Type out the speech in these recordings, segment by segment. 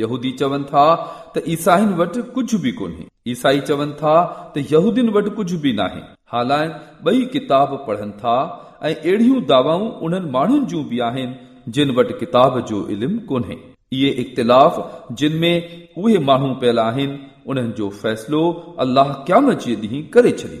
يهودي چون ٿا ته ايسائن وٽ ڪجهه به ڪونهي. عيسائي چون ٿا ته يهودين وٽ ڪجهه به ناهي. هالان ٻئي ڪتاب پڙهن ٿا ۽ اهڙيون داوائون انهن ماڻهن جون به آهن جن وٽ ڪتاب جو علم ڪونهي. اهي اختلاف جن ۾ اهي ماڻهو پيل آهن انهن جو فيصلو الله جي ڏينهن ڪري ڇڏيو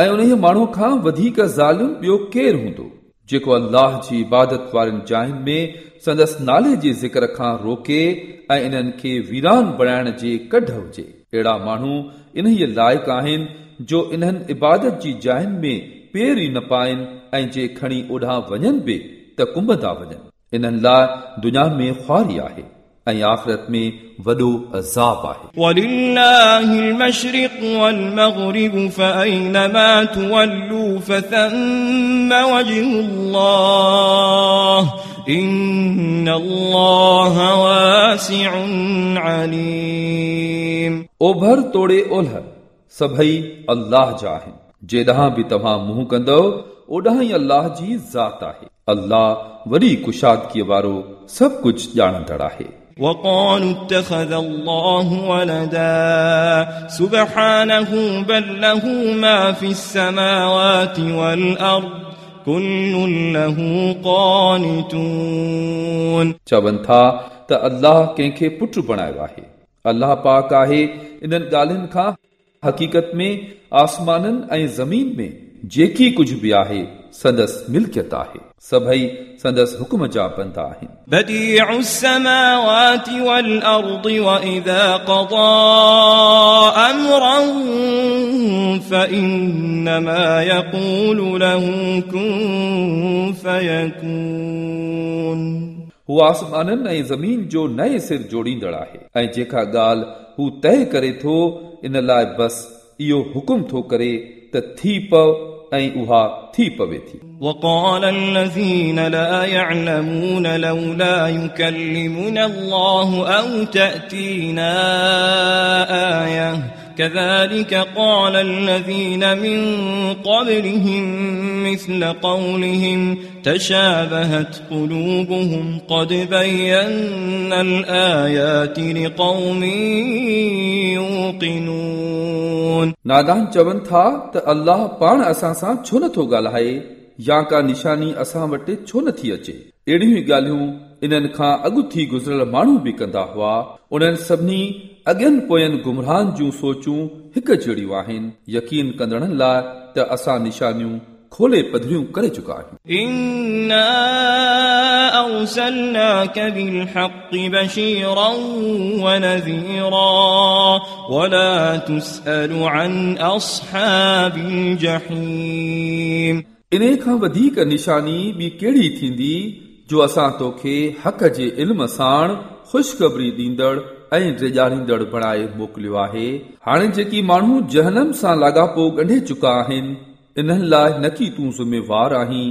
۽ ان ماڻهو کان وڌيڪ ظالم ٻيو ڪير هوندو؟ جيڪو الله جي عبادت وارن جاين ۾ سندس نالي جي ذڪر کان روڪي ۽ انهن کي ويران بڻائڻ جي ڪڍ هجي. اهڙا ماڻهو ان لائق آهن جو انهن عبادت جي جاين ۾ پير ئي نه پائين ۽ جي کڻي اوڏان وڃن به ته ڪنڀندا وڃن. انهن لاءِ دنيا ۾ خواري آهي ऐं आख़िरत में वॾो अज़ाब आहे ولله المشرق والمغرب فأينما تولوا فثم وجه الله إن الله واسع عليم ओभर तोड़े ओलह सभई अल्लाह जा आहिनि जेॾांहुं बि तव्हां मुंहुं कंदव ओॾांहुं ई अल्लाह जी ज़ात आहे अल्लाह वरी कुशादगीअ वारो सभु कुझु ॼाणंदड़ आहे وقالوا اتخذ الله ولدا سبحانه بل له ما في السماوات والأرض كل له قانتون चवनि था त अल्लाह कंहिंखे पुट बणायो आहे अल्लाह पाक आहे इन्हनि ॻाल्हियुनि खां हक़ीक़त में आसमाननि ऐं ज़मीन में जेकी कुझु बि आहे संदसि मिल्कियत आहे सभई संदसि हुकुम जा बंदा आहिनि بديع السماوات والأرض وإذا قضى أمرا فإنما يقول له كن فيكون हू आसमाननि ऐं ज़मीन जो नए सिर जोड़ींदड़ आहे ऐं जेका ॻाल्हि हू तइ करे थो इन लाइ बसि इहो हुकुम थो करे त थी पव ऐं उहा थी पवे थी وقال الذين لا يعلمون لولا يكلمنا الله أو تأتينا آية كذلك قال الذين من قبلهم مثل قولهم تشابهت قلوبهم قد بينا الآيات لقوم يوقنون नादान चवनि था त अल्लाह पाण असां सां छो नथो ॻाल्हाए يا ڪا نشاني اسان وٽ ڇو نٿي اچي؟ اهڙيون ئي ڳالهيون انهن کان اڳ ٿي گذريل ماڻهو به ڪندا هئا. انهن سڀني اڳين پوين گمراهن جون سوچون هڪ جهڙيون آهن. يقين ڪندڙن لاءِ ته اسان نشانيون کولي پڌريون ڪري چڪا آهيون ان کان وڌيڪ نشاني به ڪهڙي ٿيندي جو اسان توکي حق جي علم ساڻ خوشخبري ڏيندڙ ۽ ڊيڄاريندڙ بڻائي موڪليو آهي. هاڻي جيڪي ماڻهو جهنم سان لاڳاپو ڳنڍي چڪا آهن انهن لاءِ نه ڪو تون ذميوار آهين.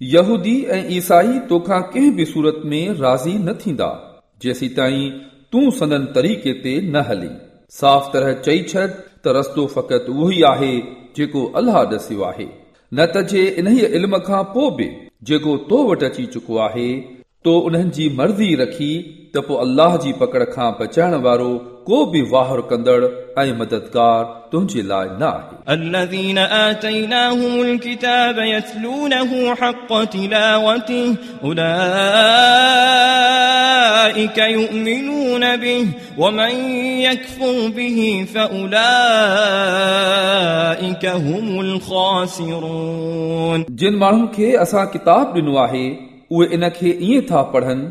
يهودي ۽ عيسائي توکان ڪنهن به صورت ۾ راضي نه ٿيندا. جيسي تائين تون سندن طريقي تي نه هلي. صاف طرح چئي ڇڏ ته رستو فقط اهو ئي آهي جيڪو الله ڏسيو آهي. نه ته جي انهيءَ علم کان پوءِ به جيڪو تو وٽ اچي چڪو آهي تو انهن جي مرضي رکي त पोइ अलाह जी पकड़ खां बचाइण वारो को बि वाहर कंदड़ ऐं मददगार तुंहिंजे लाइ न आहे الذين آتيناهم الكتاب يتلونه حق تلاوته أولئك يؤمنون به ومن يكفر به فأولئك هم الخاسرون जिन माण्हुनि खे असां किताब ॾिनो आहे उहे इन खे ईअं था पढ़नि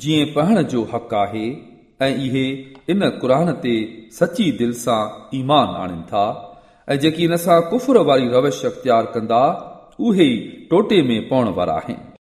جيئن پڙهڻ جو حق آهي ۽ اهي ان قر تي سچي دل سان ايمان آڻن ٿا. ۽ جيڪي ان سان ڪفر واري روش اختيار ڪندا اهي ئي ٽوٽي ۾ پوڻ وارا آهن